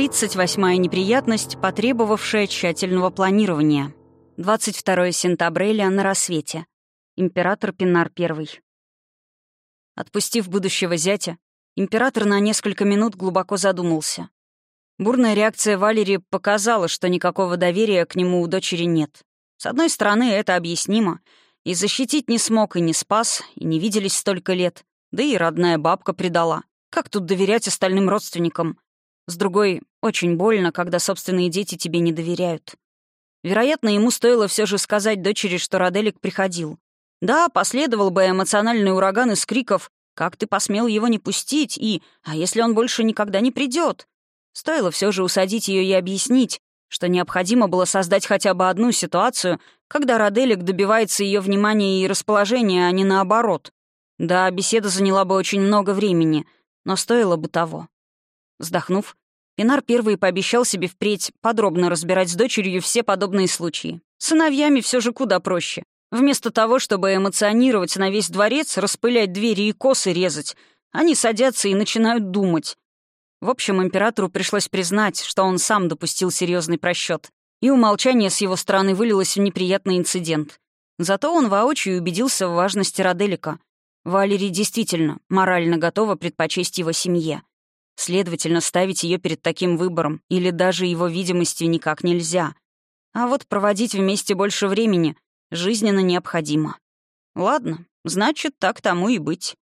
38-я неприятность, потребовавшая тщательного планирования. 22 сентября на рассвете. Император Пинар I. Отпустив будущего зятя, император на несколько минут глубоко задумался. Бурная реакция Валерии показала, что никакого доверия к нему у дочери нет. С одной стороны, это объяснимо. И защитить не смог, и не спас, и не виделись столько лет. Да и родная бабка предала. Как тут доверять остальным родственникам? С другой, очень больно, когда собственные дети тебе не доверяют. Вероятно, ему стоило все же сказать дочери, что Роделик приходил. Да, последовал бы эмоциональный ураган из криков «Как ты посмел его не пустить?» и «А если он больше никогда не придет?» Стоило все же усадить ее и объяснить, что необходимо было создать хотя бы одну ситуацию, когда Роделик добивается ее внимания и расположения, а не наоборот. Да, беседа заняла бы очень много времени, но стоило бы того. Вздохнув, Пинар первый пообещал себе впредь подробно разбирать с дочерью все подобные случаи. Сыновьями все же куда проще. Вместо того, чтобы эмоционировать на весь дворец, распылять двери и косы резать, они садятся и начинают думать. В общем, императору пришлось признать, что он сам допустил серьезный просчет, и умолчание с его стороны вылилось в неприятный инцидент. Зато он воочию убедился в важности Роделика. Валерий действительно морально готова предпочесть его семье. Следовательно, ставить ее перед таким выбором или даже его видимостью никак нельзя. А вот проводить вместе больше времени жизненно необходимо. Ладно, значит, так тому и быть.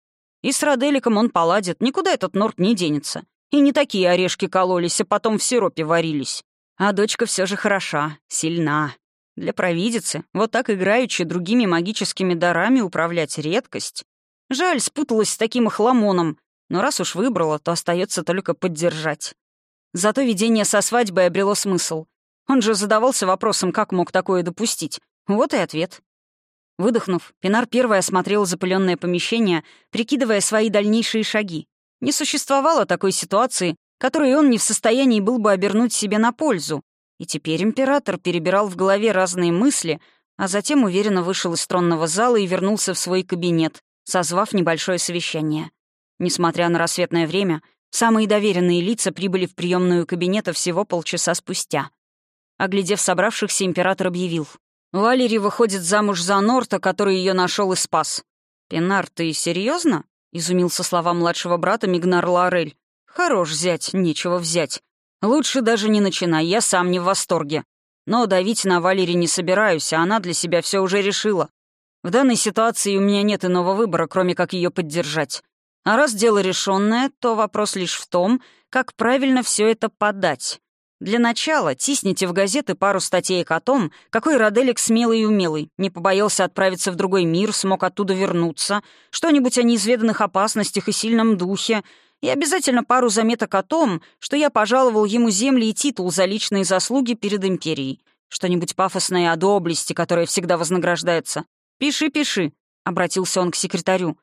И с Роделиком он поладит, никуда этот Норт не денется. И не такие орешки кололись, а потом в сиропе варились. А дочка все же хороша, сильна. Для провидицы вот так играючи другими магическими дарами управлять редкость. Жаль, спуталась с таким охламоном, но раз уж выбрала, то остается только поддержать. Зато видение со свадьбой обрело смысл. Он же задавался вопросом, как мог такое допустить. Вот и ответ. Выдохнув, Пинар первый осмотрел запыленное помещение, прикидывая свои дальнейшие шаги. Не существовало такой ситуации, которой он не в состоянии был бы обернуть себе на пользу. И теперь император перебирал в голове разные мысли, а затем уверенно вышел из тронного зала и вернулся в свой кабинет, созвав небольшое совещание. Несмотря на рассветное время, самые доверенные лица прибыли в приемную кабинета всего полчаса спустя. Оглядев собравшихся, император объявил. «Валерий выходит замуж за Норта, который ее нашел и спас». «Пенар, ты серьезно? изумился слова младшего брата Мигнар Лорель. «Хорош взять, нечего взять. Лучше даже не начинай, я сам не в восторге. Но давить на Валерии не собираюсь, а она для себя все уже решила. В данной ситуации у меня нет иного выбора, кроме как ее поддержать. А раз дело решенное, то вопрос лишь в том, как правильно все это подать. Для начала тисните в газеты пару статеек о том, какой Роделик смелый и умелый, не побоялся отправиться в другой мир, смог оттуда вернуться, что-нибудь о неизведанных опасностях и сильном духе, и обязательно пару заметок о том, что я пожаловал ему земли и титул за личные заслуги перед империей. Что-нибудь пафосное о доблести, которая всегда вознаграждается. «Пиши, пиши», — обратился он к секретарю.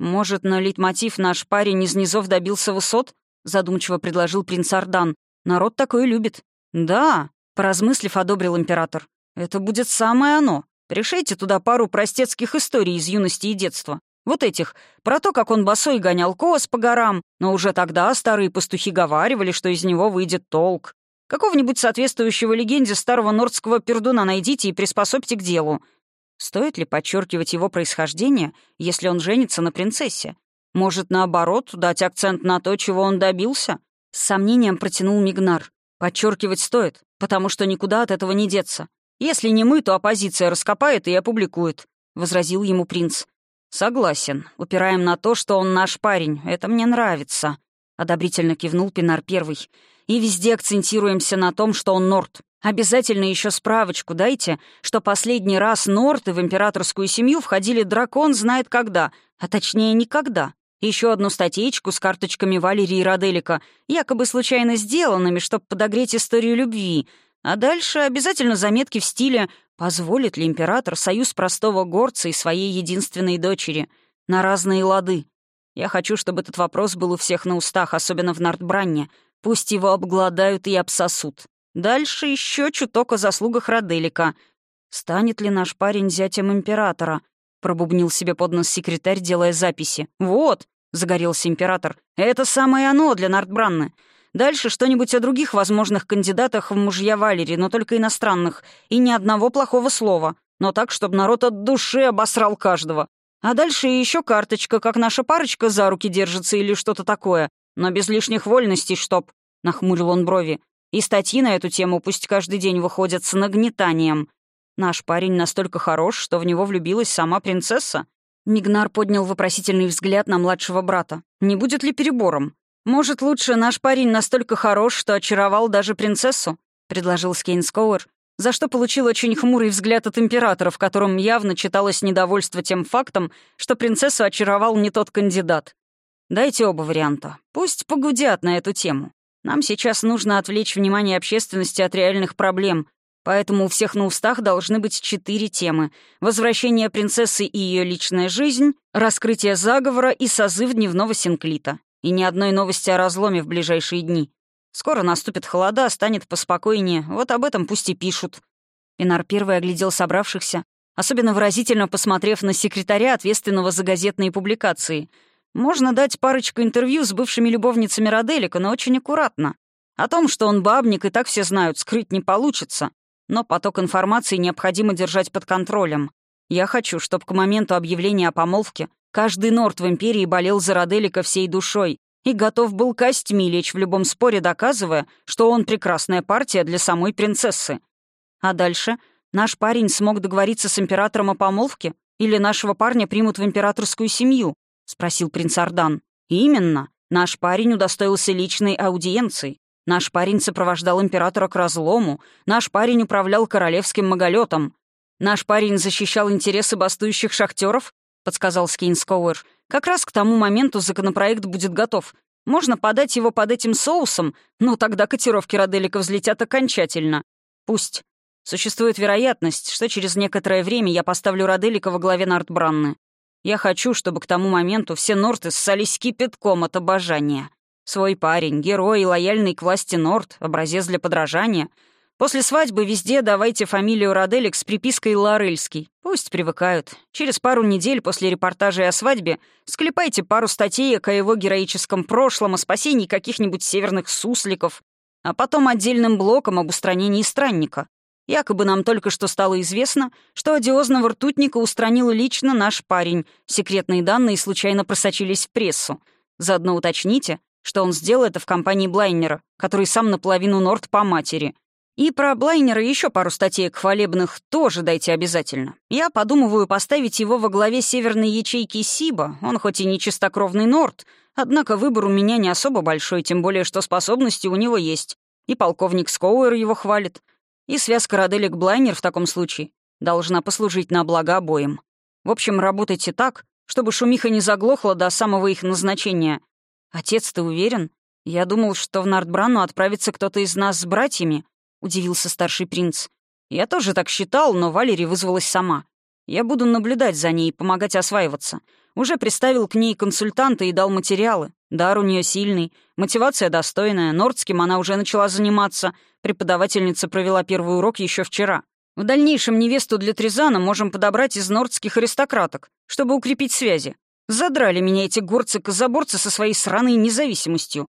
«Может, на лейтмотив наш парень из низов добился высот?» — задумчиво предложил принц Ардан. «Народ такое любит». «Да», — поразмыслив, одобрил император. «Это будет самое оно. Пришейте туда пару простецких историй из юности и детства. Вот этих, про то, как он босой гонял коз по горам, но уже тогда старые пастухи говаривали, что из него выйдет толк. Какого-нибудь соответствующего легенде старого нордского пердуна найдите и приспособьте к делу. Стоит ли подчеркивать его происхождение, если он женится на принцессе? Может, наоборот, дать акцент на то, чего он добился? С сомнением протянул Мигнар. Подчеркивать стоит, потому что никуда от этого не деться. Если не мы, то оппозиция раскопает и опубликует, — возразил ему принц. «Согласен. Упираем на то, что он наш парень. Это мне нравится», — одобрительно кивнул Пинар Первый. «И везде акцентируемся на том, что он Норт. Обязательно еще справочку дайте, что последний раз Норты в императорскую семью входили дракон знает когда, а точнее никогда. Еще одну статейку с карточками Валерии Роделика, якобы случайно сделанными, чтобы подогреть историю любви. А дальше обязательно заметки в стиле «Позволит ли император союз простого горца и своей единственной дочери?» на разные лады. Я хочу, чтобы этот вопрос был у всех на устах, особенно в Нартбранне. Пусть его обгладают и обсосут. Дальше еще чуток о заслугах Роделика. «Станет ли наш парень зятем императора?» — пробубнил себе под нос секретарь, делая записи. «Вот!» — загорелся император. «Это самое оно для Нортбранны. Дальше что-нибудь о других возможных кандидатах в мужья Валери, но только иностранных, и ни одного плохого слова, но так, чтобы народ от души обосрал каждого. А дальше еще карточка, как наша парочка за руки держится или что-то такое, но без лишних вольностей, чтоб...» — нахмурил он брови. «И статьи на эту тему пусть каждый день выходят с нагнетанием. Наш парень настолько хорош, что в него влюбилась сама принцесса». Мигнар поднял вопросительный взгляд на младшего брата. «Не будет ли перебором?» «Может, лучше наш парень настолько хорош, что очаровал даже принцессу?» — предложил Скейнскоуэр, за что получил очень хмурый взгляд от императора, в котором явно читалось недовольство тем фактом, что принцессу очаровал не тот кандидат. «Дайте оба варианта. Пусть погудят на эту тему. Нам сейчас нужно отвлечь внимание общественности от реальных проблем, поэтому у всех на устах должны быть четыре темы. Возвращение принцессы и ее личная жизнь, раскрытие заговора и созыв дневного синклита. И ни одной новости о разломе в ближайшие дни. Скоро наступит холода, станет поспокойнее. Вот об этом пусть и пишут». Пинар первый оглядел собравшихся, особенно выразительно посмотрев на секретаря, ответственного за газетные публикации. Можно дать парочку интервью с бывшими любовницами Роделика, но очень аккуратно. О том, что он бабник, и так все знают, скрыть не получится. Но поток информации необходимо держать под контролем. Я хочу, чтобы к моменту объявления о помолвке Каждый Норт в Империи болел за Роделика всей душой и готов был костьми лечь в любом споре, доказывая, что он прекрасная партия для самой принцессы. А дальше наш парень смог договориться с императором о помолвке или нашего парня примут в императорскую семью? — спросил принц Ардан. «Именно. Наш парень удостоился личной аудиенции. Наш парень сопровождал императора к разлому. Наш парень управлял королевским маголетом. Наш парень защищал интересы бастующих шахтеров — подсказал Скейнскоуэр. «Как раз к тому моменту законопроект будет готов. Можно подать его под этим соусом, но тогда котировки Роделика взлетят окончательно. Пусть. Существует вероятность, что через некоторое время я поставлю Роделика во главе Нортбранны. Я хочу, чтобы к тому моменту все Норты ссались кипятком от обожания. Свой парень, герой и лояльный к власти Норт, образец для подражания — После свадьбы везде давайте фамилию Роделик с припиской Лорельский. Пусть привыкают. Через пару недель после репортажей о свадьбе склепайте пару статей о его героическом прошлом, о спасении каких-нибудь северных сусликов, а потом отдельным блоком об устранении странника. Якобы нам только что стало известно, что одиозного ртутника устранил лично наш парень. Секретные данные случайно просочились в прессу. Заодно уточните, что он сделал это в компании Блайнера, который сам наполовину Норд по матери — и про Блайнера еще пару статей хвалебных тоже дайте обязательно. Я подумываю поставить его во главе северной ячейки Сиба. Он хоть и не чистокровный Норд, однако выбор у меня не особо большой, тем более что способности у него есть. И полковник Скоуэр его хвалит. И связка Роделик Блайнер в таком случае должна послужить на благо обоим. В общем, работайте так, чтобы шумиха не заглохла до самого их назначения. Отец, ты уверен? Я думал, что в Нардбрану отправится кто-то из нас с братьями. — удивился старший принц. «Я тоже так считал, но Валерия вызвалась сама. Я буду наблюдать за ней и помогать осваиваться. Уже приставил к ней консультанта и дал материалы. Дар у нее сильный, мотивация достойная, нордским она уже начала заниматься. Преподавательница провела первый урок еще вчера. В дальнейшем невесту для Тризана можем подобрать из нордских аристократок, чтобы укрепить связи. Задрали меня эти горцы-козаборцы со своей сраной независимостью.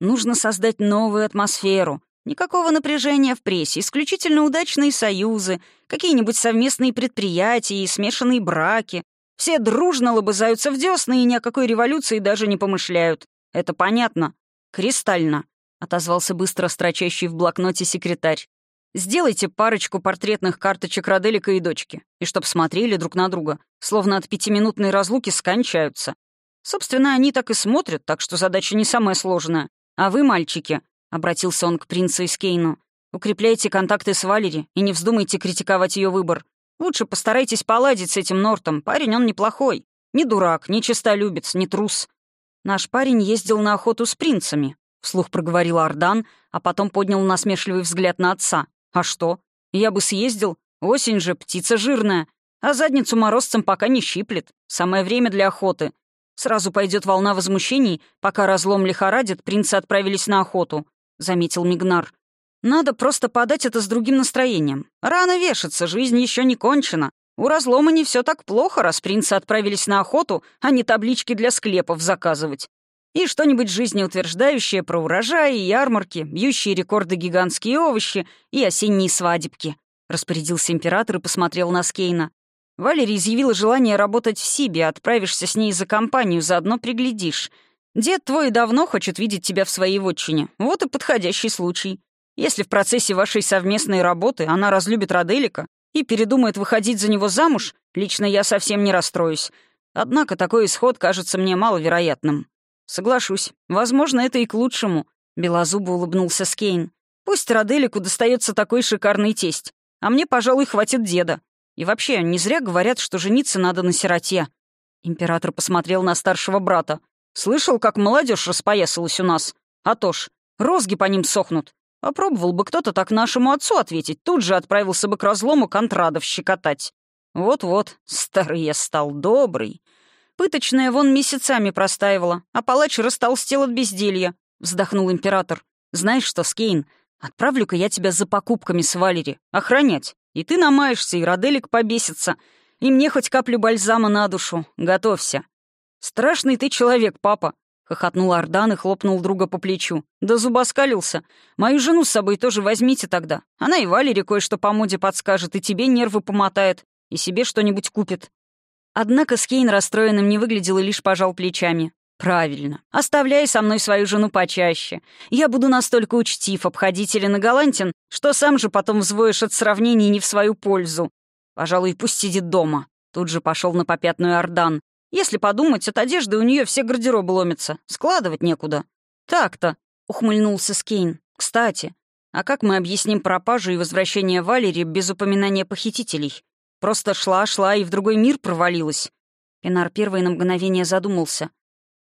Нужно создать новую атмосферу, Никакого напряжения в прессе, исключительно удачные союзы, какие-нибудь совместные предприятия и смешанные браки. Все дружно лобызаются в десны и ни о какой революции даже не помышляют. Это понятно. Кристально, — отозвался быстро строчащий в блокноте секретарь. «Сделайте парочку портретных карточек Роделика и дочки, и чтоб смотрели друг на друга, словно от пятиминутной разлуки скончаются. Собственно, они так и смотрят, так что задача не самая сложная. А вы, мальчики, — обратился он к принцу Искейну. «Укрепляйте контакты с Валери и не вздумайте критиковать ее выбор. Лучше постарайтесь поладить с этим Нортом. Парень он неплохой. Не дурак, не честолюбец, не трус. Наш парень ездил на охоту с принцами», — вслух проговорил Ардан, а потом поднял насмешливый взгляд на отца. «А что? Я бы съездил. Осень же, птица жирная. А задницу морозцем пока не щиплет. Самое время для охоты. Сразу пойдет волна возмущений, пока разлом лихорадит, принцы отправились на охоту заметил Мигнар. «Надо просто подать это с другим настроением. Рано вешаться, жизнь еще не кончена. У разлома не все так плохо, раз принцы отправились на охоту, а не таблички для склепов заказывать. И что-нибудь жизнеутверждающее про урожаи, ярмарки, бьющие рекорды гигантские овощи и осенние свадебки», — распорядился император и посмотрел на Скейна. Валерия изъявила желание работать в Сибе, отправишься с ней за компанию, заодно приглядишь. Дед твой давно хочет видеть тебя в своей вотчине. Вот и подходящий случай. Если в процессе вашей совместной работы она разлюбит Роделика и передумает выходить за него замуж, лично я совсем не расстроюсь. Однако такой исход кажется мне маловероятным. Соглашусь, возможно, это и к лучшему. Белозубо улыбнулся Скейн. Пусть Роделику достается такой шикарный тесть, а мне, пожалуй, хватит деда. И вообще, не зря говорят, что жениться надо на сироте. Император посмотрел на старшего брата. Слышал, как молодежь распоясалась у нас? А то ж, розги по ним сохнут. Попробовал бы кто-то так нашему отцу ответить, тут же отправился бы к разлому контрадов щекотать. Вот-вот, старый я стал добрый. Пыточная вон месяцами простаивала, а палач растолстел от безделья, — вздохнул император. Знаешь что, Скейн, отправлю-ка я тебя за покупками с Валери, охранять. И ты намаешься, и Роделик побесится, и мне хоть каплю бальзама на душу. Готовься. «Страшный ты человек, папа!» — хохотнул Ардан и хлопнул друга по плечу. «Да зубоскалился. Мою жену с собой тоже возьмите тогда. Она и Валере кое-что по моде подскажет, и тебе нервы помотает, и себе что-нибудь купит». Однако Скейн расстроенным не выглядел и лишь пожал плечами. «Правильно. Оставляй со мной свою жену почаще. Я буду настолько учтив, обходителен и галантен, что сам же потом взвоешь от сравнений не в свою пользу. Пожалуй, пусть сидит дома». Тут же пошел на попятную Ордан. Если подумать, от одежды у нее все гардеробы ломятся. Складывать некуда. Так-то, ухмыльнулся Скейн. Кстати, а как мы объясним пропажу и возвращение Валери без упоминания похитителей? Просто шла-шла и в другой мир провалилась. Пенар первый на мгновение задумался.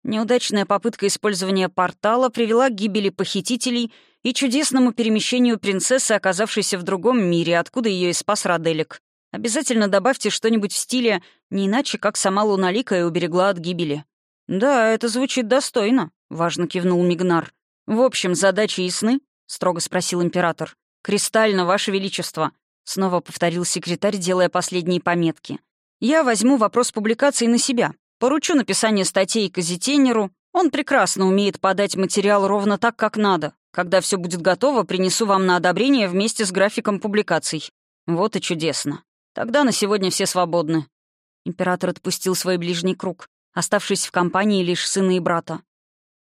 Неудачная попытка использования портала привела к гибели похитителей и чудесному перемещению принцессы, оказавшейся в другом мире, откуда ее и спас Раделик. Обязательно добавьте что-нибудь в стиле «не иначе, как сама Луналика и уберегла от гибели». «Да, это звучит достойно», — важно кивнул Мигнар. «В общем, задачи ясны?» — строго спросил император. «Кристально, Ваше Величество», — снова повторил секретарь, делая последние пометки. «Я возьму вопрос публикации на себя. Поручу написание статей газетенеру. Он прекрасно умеет подать материал ровно так, как надо. Когда все будет готово, принесу вам на одобрение вместе с графиком публикаций. Вот и чудесно. Тогда на сегодня все свободны». Император отпустил свой ближний круг, оставшись в компании лишь сына и брата.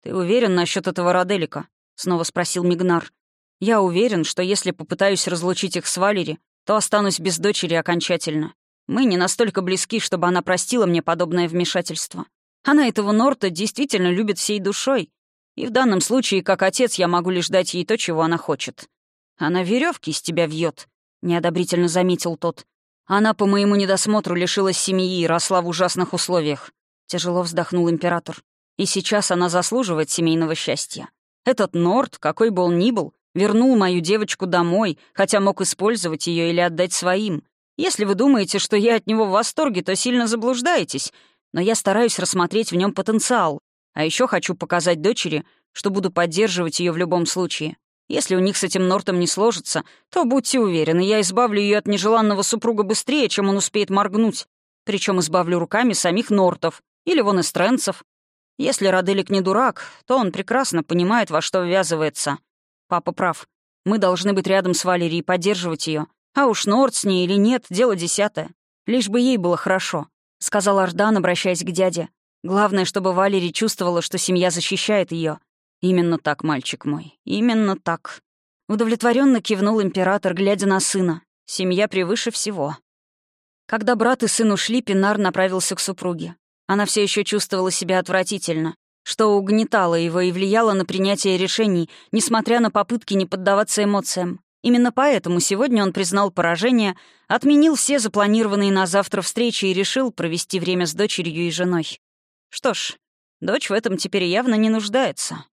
«Ты уверен насчет этого Роделика?» — снова спросил Мигнар. «Я уверен, что если попытаюсь разлучить их с Валери, то останусь без дочери окончательно. Мы не настолько близки, чтобы она простила мне подобное вмешательство. Она этого Норта действительно любит всей душой, и в данном случае, как отец, я могу лишь дать ей то, чего она хочет. Она веревки из тебя вьет, неодобрительно заметил тот. Она по моему недосмотру лишилась семьи и росла в ужасных условиях. Тяжело вздохнул император. И сейчас она заслуживает семейного счастья. Этот Норд, какой бы он ни был, вернул мою девочку домой, хотя мог использовать ее или отдать своим. Если вы думаете, что я от него в восторге, то сильно заблуждаетесь, но я стараюсь рассмотреть в нем потенциал. А еще хочу показать дочери, что буду поддерживать ее в любом случае. Если у них с этим Нортом не сложится, то будьте уверены, я избавлю ее от нежеланного супруга быстрее, чем он успеет моргнуть. Причем избавлю руками самих Нортов или вон эстренцев. Если Роделик не дурак, то он прекрасно понимает, во что ввязывается. Папа прав. Мы должны быть рядом с Валерией и поддерживать ее. А уж Норт с ней или нет, дело десятое. Лишь бы ей было хорошо, — сказал Ардан, обращаясь к дяде. Главное, чтобы Валерий чувствовала, что семья защищает ее. «Именно так, мальчик мой, именно так». Удовлетворенно кивнул император, глядя на сына. «Семья превыше всего». Когда брат и сын ушли, Пинар направился к супруге. Она все еще чувствовала себя отвратительно, что угнетало его и влияло на принятие решений, несмотря на попытки не поддаваться эмоциям. Именно поэтому сегодня он признал поражение, отменил все запланированные на завтра встречи и решил провести время с дочерью и женой. Что ж, дочь в этом теперь явно не нуждается.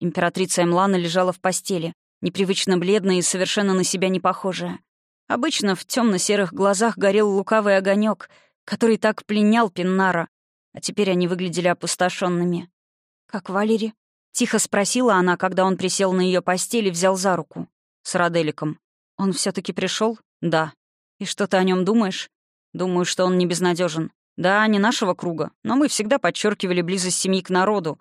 Императрица Эмлана лежала в постели, непривычно бледная и совершенно на себя не похожая. Обычно в темно серых глазах горел лукавый огонек, который так пленял Пиннара, а теперь они выглядели опустошенными. «Как Валери?» — тихо спросила она, когда он присел на ее постель и взял за руку. С Раделиком. «Он все таки пришел? «Да». «И что ты о нем думаешь?» «Думаю, что он не безнадежен. Да, не нашего круга, но мы всегда подчеркивали близость семьи к народу.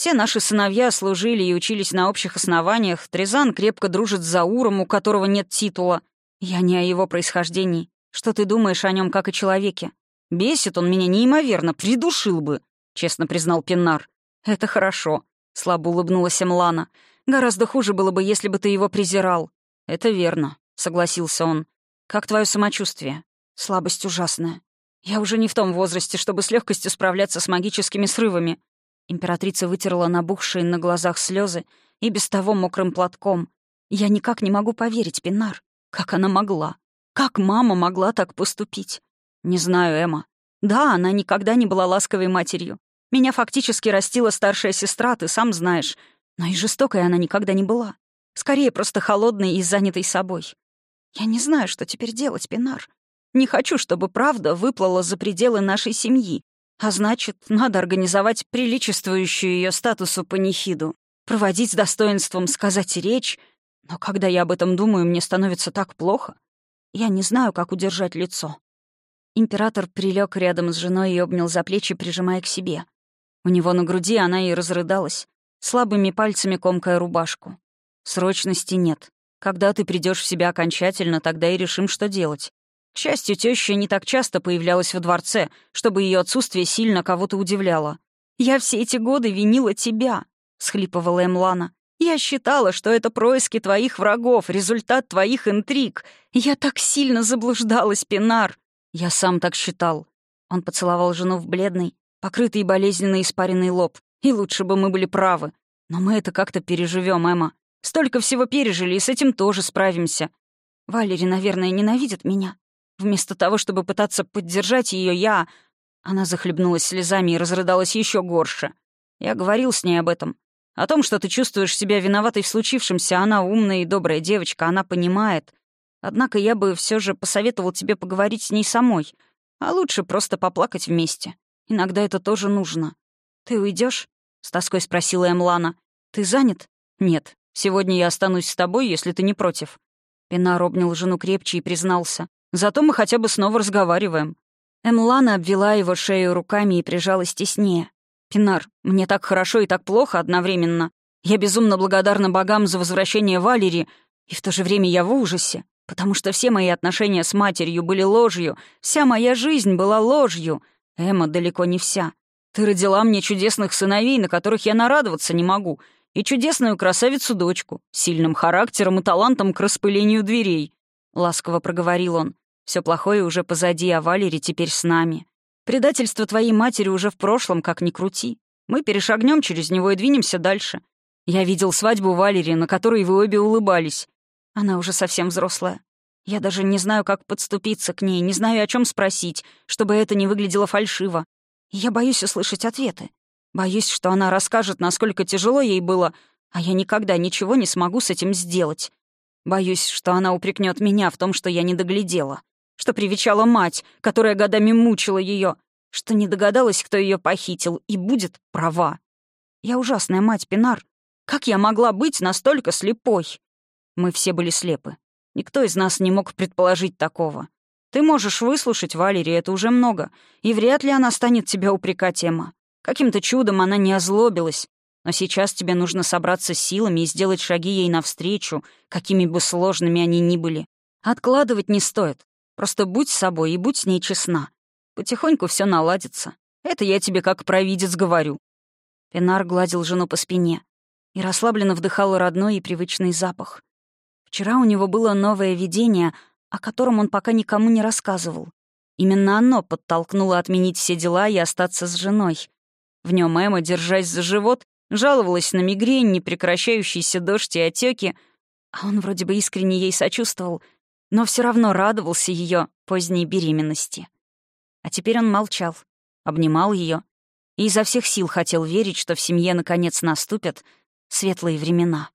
Все наши сыновья служили и учились на общих основаниях. Трезан крепко дружит с Зауром, у которого нет титула. Я не о его происхождении. Что ты думаешь о нем как о человеке? Бесит он меня неимоверно, придушил бы, честно признал Пиннар. Это хорошо, слабо улыбнулась Эмлана. Гораздо хуже было бы, если бы ты его презирал. Это верно, согласился он. Как твое самочувствие? Слабость ужасная. Я уже не в том возрасте, чтобы с легкостью справляться с магическими срывами. Императрица вытерла набухшие на глазах слезы и без того мокрым платком. Я никак не могу поверить, Пинар. Как она могла? Как мама могла так поступить? Не знаю, Эмма. Да, она никогда не была ласковой матерью. Меня фактически растила старшая сестра, ты сам знаешь. Но и жестокой она никогда не была. Скорее, просто холодной и занятой собой. Я не знаю, что теперь делать, Пинар. Не хочу, чтобы правда выплыла за пределы нашей семьи. А значит, надо организовать приличествующую ее статусу панихиду. Проводить с достоинством, сказать речь. Но когда я об этом думаю, мне становится так плохо. Я не знаю, как удержать лицо. Император прилег рядом с женой и обнял за плечи, прижимая к себе. У него на груди она и разрыдалась, слабыми пальцами комкая рубашку. Срочности нет. Когда ты придешь в себя окончательно, тогда и решим, что делать. К счастью, теща не так часто появлялась во дворце, чтобы ее отсутствие сильно кого-то удивляло. «Я все эти годы винила тебя», — схлипывала Эмлана. «Я считала, что это происки твоих врагов, результат твоих интриг. Я так сильно заблуждалась, Пинар». «Я сам так считал». Он поцеловал жену в бледный, покрытый болезненно испаренный лоб. «И лучше бы мы были правы. Но мы это как-то переживем, Эмма. Столько всего пережили, и с этим тоже справимся. Валери, наверное, ненавидит меня. Вместо того, чтобы пытаться поддержать ее, я... Она захлебнулась слезами и разрыдалась еще горше. Я говорил с ней об этом. О том, что ты чувствуешь себя виноватой в случившемся. Она умная и добрая девочка, она понимает. Однако я бы все же посоветовал тебе поговорить с ней самой. А лучше просто поплакать вместе. Иногда это тоже нужно. «Ты уйдешь? с тоской спросила Эмлана. «Ты занят?» «Нет. Сегодня я останусь с тобой, если ты не против». Пинар обнял жену крепче и признался. Зато мы хотя бы снова разговариваем». Эмлана обвела его шею руками и прижалась теснее. «Пинар, мне так хорошо и так плохо одновременно. Я безумно благодарна богам за возвращение Валери, и в то же время я в ужасе, потому что все мои отношения с матерью были ложью, вся моя жизнь была ложью. Эмма далеко не вся. Ты родила мне чудесных сыновей, на которых я нарадоваться не могу, и чудесную красавицу-дочку, сильным характером и талантом к распылению дверей», — ласково проговорил он. Все плохое уже позади, а Валери теперь с нами. Предательство твоей матери уже в прошлом, как ни крути. Мы перешагнем через него и двинемся дальше. Я видел свадьбу Валери, на которой вы обе улыбались. Она уже совсем взрослая. Я даже не знаю, как подступиться к ней, не знаю, о чем спросить, чтобы это не выглядело фальшиво. Я боюсь услышать ответы. Боюсь, что она расскажет, насколько тяжело ей было, а я никогда ничего не смогу с этим сделать. Боюсь, что она упрекнет меня в том, что я не доглядела что привечала мать, которая годами мучила ее, что не догадалась, кто ее похитил, и будет права. Я ужасная мать, Пинар. Как я могла быть настолько слепой? Мы все были слепы. Никто из нас не мог предположить такого. Ты можешь выслушать Валерии, это уже много, и вряд ли она станет тебя упрекать, Эмма. Каким-то чудом она не озлобилась. Но сейчас тебе нужно собраться силами и сделать шаги ей навстречу, какими бы сложными они ни были. Откладывать не стоит. Просто будь собой и будь с ней честна. Потихоньку все наладится. Это я тебе как провидец говорю». Пенар гладил жену по спине и расслабленно вдыхал родной и привычный запах. Вчера у него было новое видение, о котором он пока никому не рассказывал. Именно оно подтолкнуло отменить все дела и остаться с женой. В нем Эмма, держась за живот, жаловалась на мигрень, непрекращающийся дождь и отеки, а он вроде бы искренне ей сочувствовал — но все равно радовался ее поздней беременности. А теперь он молчал, обнимал ее и изо всех сил хотел верить, что в семье наконец наступят светлые времена.